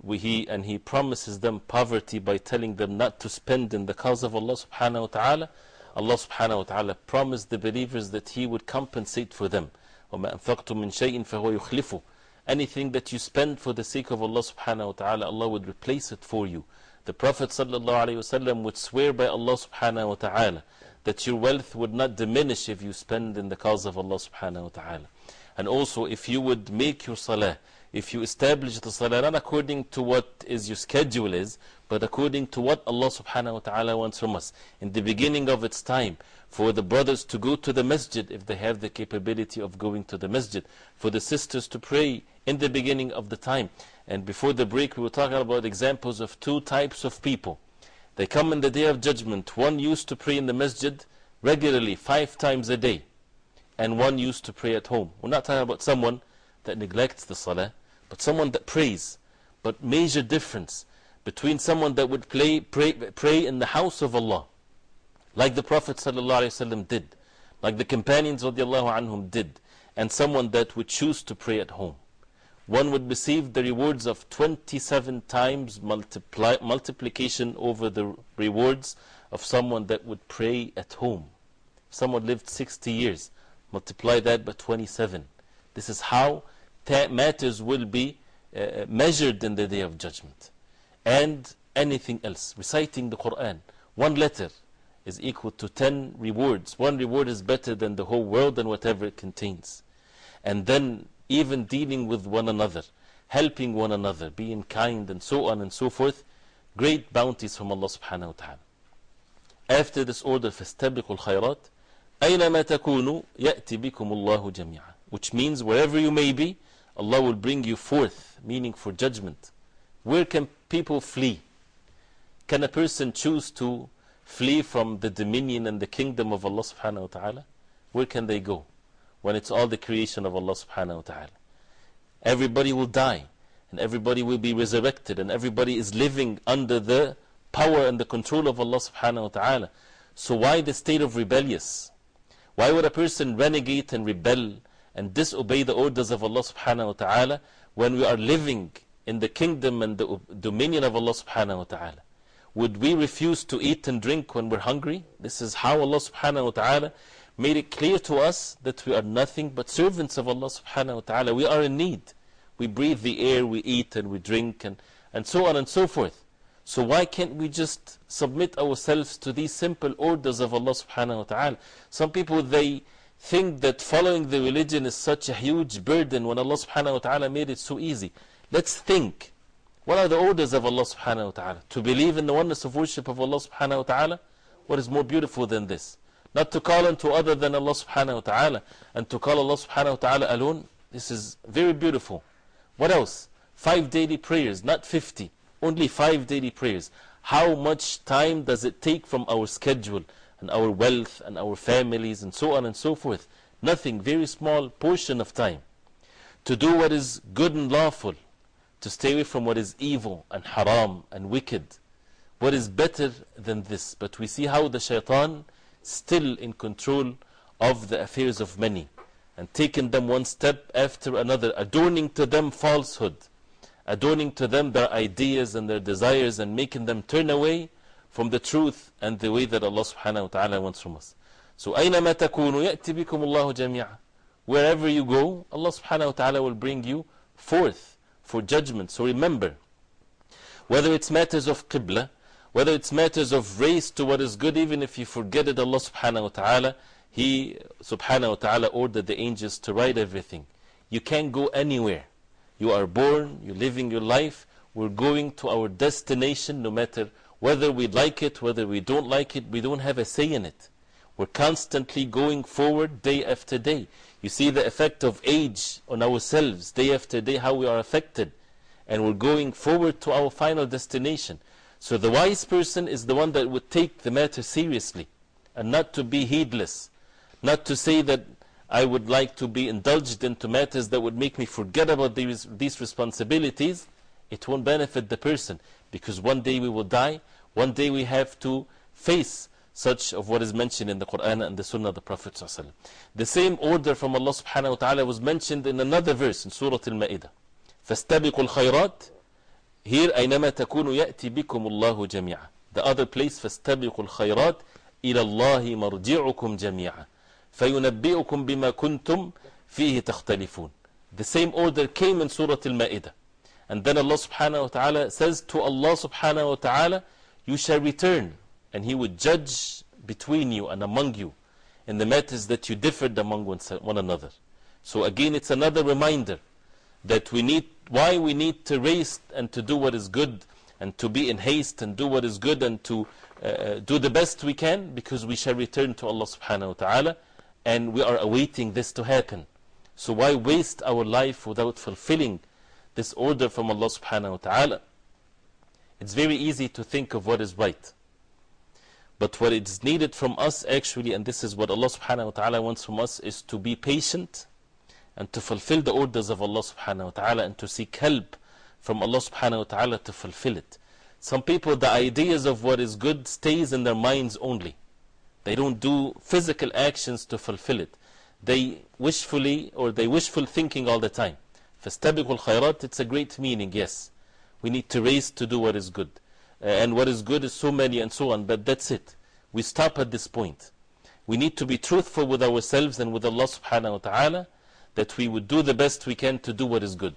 he, and he promises them poverty by telling them not to spend in the cause of Allah subhanahu wa ta'ala, Allah subhanahu wa ta'ala promised the believers that He would compensate for them. وَمَا أَنفَقْتُم مِّن شَيْءٍ فَهُوَ يُخْلِفُ Anything that you spend for the sake of Allah subhanahu wa ta'ala, Allah would replace it for you. The Prophet sallallahu alayhi wasallam would swear by Allah subhanahu wa ta'ala that your wealth would not diminish if you spend in the cause of Allah subhanahu wa ta'ala. And also, if you would make your salah, if you establish the salah not according to what is your schedule is, but according to what Allah subhanahu wa ta'ala wants from us. In the beginning of its time, for the brothers to go to the masjid if they have the capability of going to the masjid, for the sisters to pray in the beginning of the time. And before the break, we were talking about examples of two types of people. They come in the day of judgment. One used to pray in the masjid regularly, five times a day, and one used to pray at home. We're not talking about someone that neglects the salah, but someone that prays. But major difference between someone that would play, pray, pray in the house of Allah, like the Prophet ﷺ did, like the companions anhum did, and someone that would choose to pray at home. One would receive the rewards of 27 times multiply, multiplication over the rewards of someone that would pray at home. Someone lived 60 years, multiply that by 27. This is how matters will be uh, measured in the day of judgment and anything else. Reciting the Quran, one letter is equal to 10 rewards. One reward is better than the whole world and whatever it contains. And then, even dealing with one another, helping one another, being kind, and so on and so forth, great bounties from Allah subhanahu wa ta'ala. After this order, فَاسْتَبِقُوا الْخَيْرَاتِ أَيْنَمَا تَكُونُوا يَأْتِ بِكُمُ اللَّهُ جَمِيعًا Which means, wherever you may be, Allah will bring you forth, meaning for judgment. Where can people flee? Can a person choose to flee from the dominion and the kingdom of Allah subhanahu wa ta'ala? Where can they go when it's all the creation of Allah subhanahu wa ta'ala? Everybody will die and everybody will be resurrected and everybody is living under the power and the control of Allah subhanahu wa ta'ala. So why the state of rebellious? Why would a person renegade and rebel and disobey the orders of Allah subhanahu wa ta'ala when we are living in the kingdom and the dominion of Allah subhanahu wa ta'ala. Would we refuse to eat and drink when we're hungry? This is how Allah subhanahu wa ta'ala made it clear to us that we are nothing but servants of Allah subhanahu wa ta'ala. We are in need. We breathe the air, we eat and we drink, and, and so on and so forth. So, why can't we just submit ourselves to these simple orders of Allah subhanahu wa ta'ala? Some people they think that following the religion is such a huge burden when Allah subhanahu wa ta'ala made it so easy. Let's think. What are the orders of Allah subhanahu wa ta'ala? To believe in the oneness of worship of Allah subhanahu wa ta'ala? What is more beautiful than this? Not to call unto other than Allah subhanahu wa ta'ala and to call Allah subhanahu wa ta'ala alone. This is very beautiful. What else? Five daily prayers, not 50. Only five daily prayers. How much time does it take from our schedule and our wealth and our families and so on and so forth? Nothing, very small portion of time. To do what is good and lawful to stay away from what is evil and haram and wicked. What is better than this? But we see how the shaitan still in control of the affairs of many and taking them one step after another, adorning to them falsehood, adorning to them their ideas and their desires and making them turn away from the truth and the way that Allah subhanahu wa ta'ala wants from us. So, أينما تكونوا يأتي بكم الله جميعا. Wherever you go, Allah subhanahu wa ta'ala will bring you forth for judgment. So remember, whether it's matters of qibla, whether it's matters of race to what is good, even if you forget it, Allah subhanahu wa ta'ala, He subhanahu wa ta'ala ordered the angels to write everything. You can't go anywhere. You are born, you're living your life, we're going to our destination no matter whether we like it, whether we don't like it, we don't have a say in it. We're constantly going forward day after day. You see the effect of age on ourselves day after day, how we are affected. And we're going forward to our final destination. So the wise person is the one that would take the matter seriously and not to be heedless. Not to say that I would like to be indulged into matters that would make me forget about these, these responsibilities. It won't benefit the person because one day we will die. One day we have to face such of what is mentioned in the Quran and the Sunnah of the Prophet. The same order from Allah subhanahu wa ta'ala was mentioned in another verse in Surah Al Ma'idah. فَاسْتَبِقُوا الْخَيْرَاتِ Here, أَيْنَمَا تَكُونُوا يَأْتِ بِكُمُ اللَّهُ جَمِيعًا The other place, فَاسْتَبِقُوا الْخَيْرَاتِ إِلَى اللَّهِ مَرْجِعُكُمْ جَمِيعًا فَيُنَبِّئُكُمْ بِمَا كُنْتُمْ فِيهِ تَخْتَلِفُونَ The same order came in Surah Al Ma'idah. And then Allah subhanahu wa ta'ala says to Allah subhanahu wa ta'ala, You shall return and He would judge between you and among you in the matters that you differed among one another. So, again, it's another reminder that we need why we need to race and to do what is good and to be in haste and do what is good and to uh, do the best we can because we shall return to Allah subhanahu wa ta'ala and we are awaiting this to happen. So why waste our life without fulfilling this order from Allah subhanahu wa ta'ala? It's very easy to think of what is right. But what is needed from us actually, and this is what Allah subhanahu wa ta'ala wants from us, is to be patient and to fulfill the orders of Allah subhanahu wa ta'ala and to seek help from Allah subhanahu wa ta'ala to fulfill it. Some people, the ideas of what is good stays in their minds only. They don't do physical actions to fulfill it. They wishfully or they wishful thinking all the time. فَاسْتَبِقُوا الْخَيْرَاتِ It's a great meaning, yes. We need to race to do what is good. Uh, and what is good is so many and so on, but that's it. We stop at this point. We need to be truthful with ourselves and with Allah subhanahu wa ta'ala that we would do the best we can to do what is good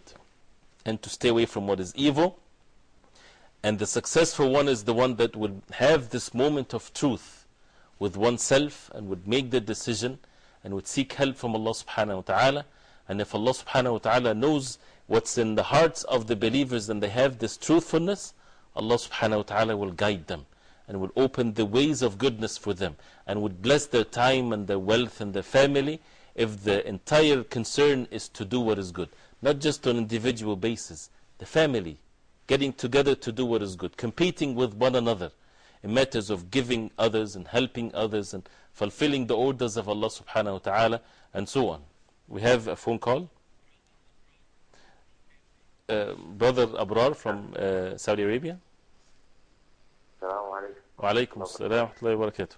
and to stay away from what is evil. And the successful one is the one that would have this moment of truth with oneself and would make the decision and would seek help from Allah subhanahu wa ta'ala. and if Allah subhanahu wa ta'ala knows what's in the hearts of the believers and they have this truthfulness, Allah subhanahu wa ta'ala will guide them and will open the ways of goodness for them and would bless their time and their wealth and their family if the entire concern is to do what is good. Not just on an individual basis, the family getting together to do what is good, competing with one another in matters of giving others and helping others and fulfilling the orders of Allah subhanahu wa ta'ala and so on. We have a phone call. Uh, Brother Abrar from uh, Saudi Arabia. Assalamu alaikum. Wa alaikum assalam wa rahmatullahi wa barakatuh.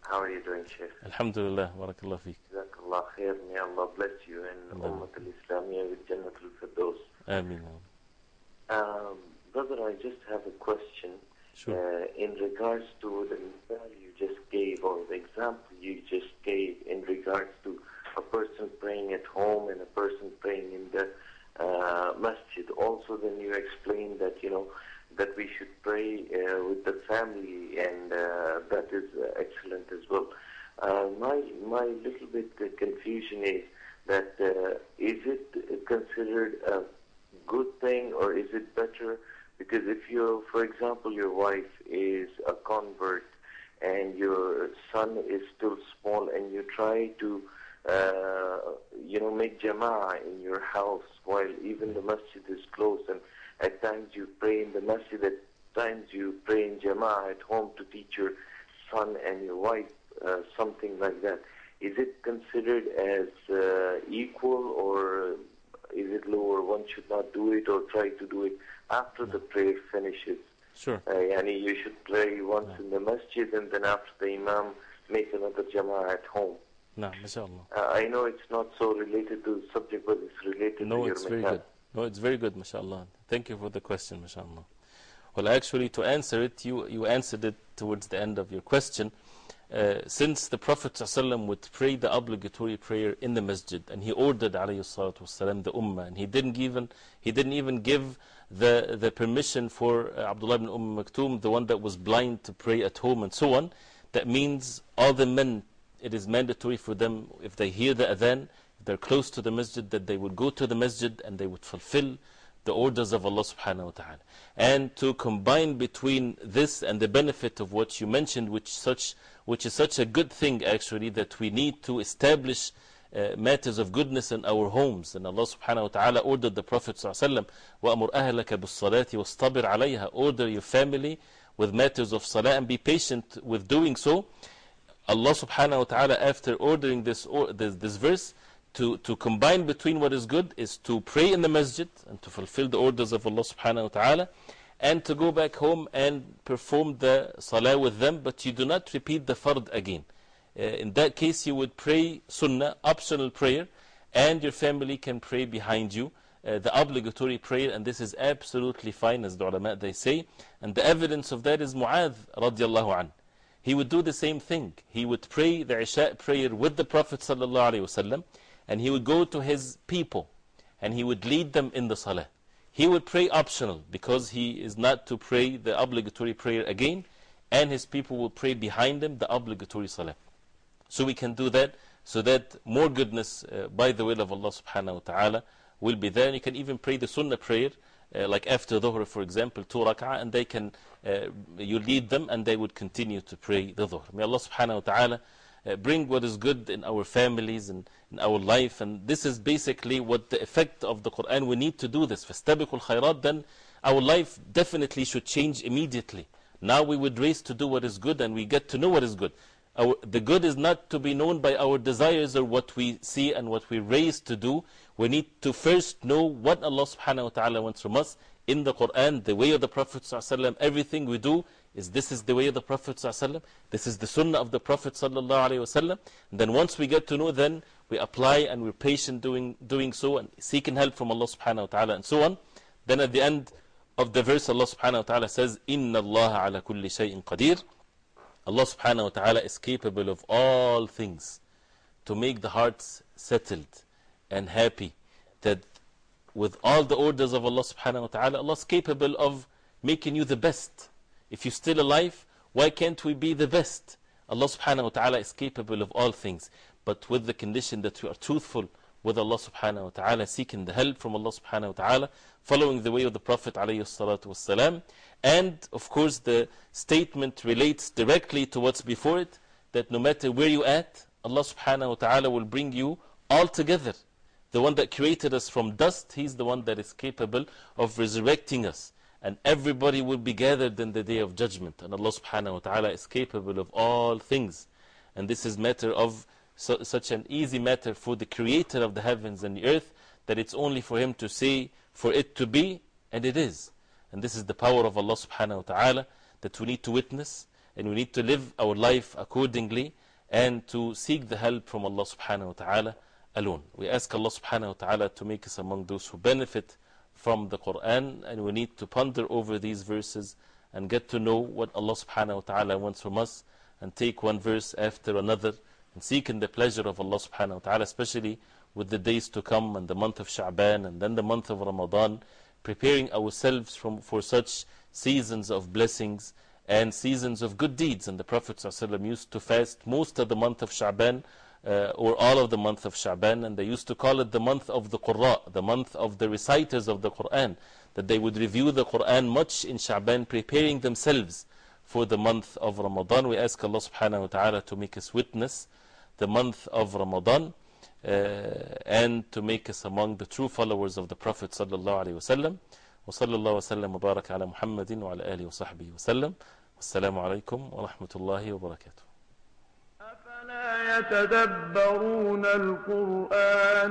How are you doing, Sheikh? Alhamdulillah, barakallah feek. Jazakallah khair. May Allah bless you and Ummat al-Islamiyya with Jannat al-Firdaus. Ameen. Um, brother, I just have a question. Sure. Uh, in regards to the misal you just gave or the example you just gave in regards to a person praying at home and a person praying in the uh, masjid. Also, then you explained that, you know, that we should pray uh, with the family, and uh, that is uh, excellent as well. Uh, my my little bit uh, confusion is that uh, is it considered a good thing or is it better? Because if you, for example, your wife is a convert and your son is still small, and you try to uh, you know, make jama'ah in your house while even the masjid is closed. And at times you pray in the masjid, at times you pray in jama'ah at home to teach your son and your wife uh, something like that. Is it considered as uh, equal or is it lower? One should not do it or try to do it after the prayer finishes. Sure. Uh, yani you should pray once in the masjid and then after the imam make another jama'ah at home. No, mashallah. Uh, I know it's not so related to the subject, but it's related No, to your it's very method. good. No, it's very good, mashallah. Thank you for the question, mashallah. Well, actually, to answer it, you, you answered it towards the end of your question. Uh, since the Prophet ﷺ would pray the obligatory prayer in the masjid, and he ordered والسلام, the ummah, and he didn't even, he didn't even give the, the permission for uh, Abdullah ibn Umm Maktoum, the one that was blind, to pray at home and so on. That means all the men, it is mandatory for them, if they hear the adhan, if they're close to the masjid, that they would go to the masjid and they would fulfill the orders of Allah subhanahu wa ta'ala. And to combine between this and the benefit of what you mentioned, which, such, which is such a good thing actually, that we need to establish uh, matters of goodness in our homes. And Allah subhanahu wa ta'ala ordered the Prophet sallallahu وَأَمُرْ أَهْلَكَ بِالصَّلَاةِ وَاسْتَبِرْ عَلَيْهَا Order your family with matters of salah and be patient with doing so. Allah subhanahu wa ta'ala, after ordering this, or, this, this verse, to, to combine between what is good is to pray in the masjid and to fulfill the orders of Allah subhanahu wa ta'ala and to go back home and perform the salah with them, but you do not repeat the fard again. Uh, in that case, you would pray sunnah, optional prayer, and your family can pray behind you. Uh, the obligatory prayer, and this is absolutely fine, as the ulama they say. And the evidence of that is Mu'adh radiallahu an. He would do the same thing. He would pray the Isha prayer with the Prophet sallallahu and he would go to his people, and he would lead them in the salah. He would pray optional because he is not to pray the obligatory prayer again, and his people will pray behind him the obligatory salah. So we can do that so that more goodness uh, by the will of Allah subhanahu wa ta'ala will be there. And you can even pray the sunnah prayer, uh, like after Dhuhr, for example, two rak'ah, and they can, uh, you lead them and they would continue to pray the Dhuhr. May Allah subhanahu wa ta'ala uh, bring what is good in our families and in our life. And this is basically what the effect of the Quran. We need to do this. فَاسْتَبِقُوا الْخَيْرَاتِ Then our life definitely should change immediately. Now we would race to do what is good and we get to know what is good. Our, the good is not to be known by our desires or what we see and what we raise to do. We need to first know what Allah subhanahu wa ta'ala wants from us in the Quran, the way of the Prophet sallallahu everything we do is this is the way of the Prophet this is the sunnah of the Prophet. Then once we get to know, then we apply and we're patient doing, doing so and seeking help from Allah subhanahu wa ta'ala and so on. Then at the end of the verse, Allah subhanahu wa ta'ala says, Inna Allah ala kulli shay'in qadir. Allah subhanahu wa ta'ala is capable of all things to make the hearts settled and happy. That with all the orders of Allah subhanahu wa ta'ala, Allah is capable of making you the best. If you're still alive, why can't we be the best? Allah subhanahu wa ta'ala is capable of all things, but with the condition that we are truthful with Allah subhanahu wa ta'ala, seeking the help from Allah subhanahu wa ta'ala, following the way of the Prophet alayhi. And of course, the statement relates directly to what's before it that no matter where you at, Allah subhanahu wa ta'ala will bring you all together. The one that created us from dust, He's the one that is capable of resurrecting us. And everybody will be gathered in the day of judgment. And Allah subhanahu wa ta'ala is capable of all things. And this is matter of such an easy matter for the creator of the heavens and the earth that it's only for Him to say, for it to be, and it is. And this is the power of Allah subhanahu wa ta'ala that we need to witness and we need to live our life accordingly and to seek the help from Allah subhanahu wa ta'ala alone. We ask Allah subhanahu wa ta'ala to make us among those who benefit from the Quran and we need to ponder over these verses and get to know what Allah subhanahu wa ta'ala wants from us and take one verse after another and seeking the pleasure of Allah subhanahu wa ta'ala, especially with the days to come and the month of Sha'ban and then the month of Ramadan, preparing ourselves from, for such seasons of blessings and seasons of good deeds. And the Prophet used to fast most of the month of Sha'ban uh, or all of the month of Sha'ban, and they used to call it the month of the Qurra, the month of the reciters of the Quran, that they would review the Quran much in Sha'ban, preparing themselves for the month of Ramadan. We ask Allah subhanahu wa ta'ala to make us witness the month of Ramadan uh, and to make us among the true followers of the Prophet sallallahu alayhi wa sallam. وصلى الله وسلم وبارك على محمد وعلى آله وصحبه وسلم والسلام عليكم ورحمة الله وبركاته أفلا يتدبرون القرآن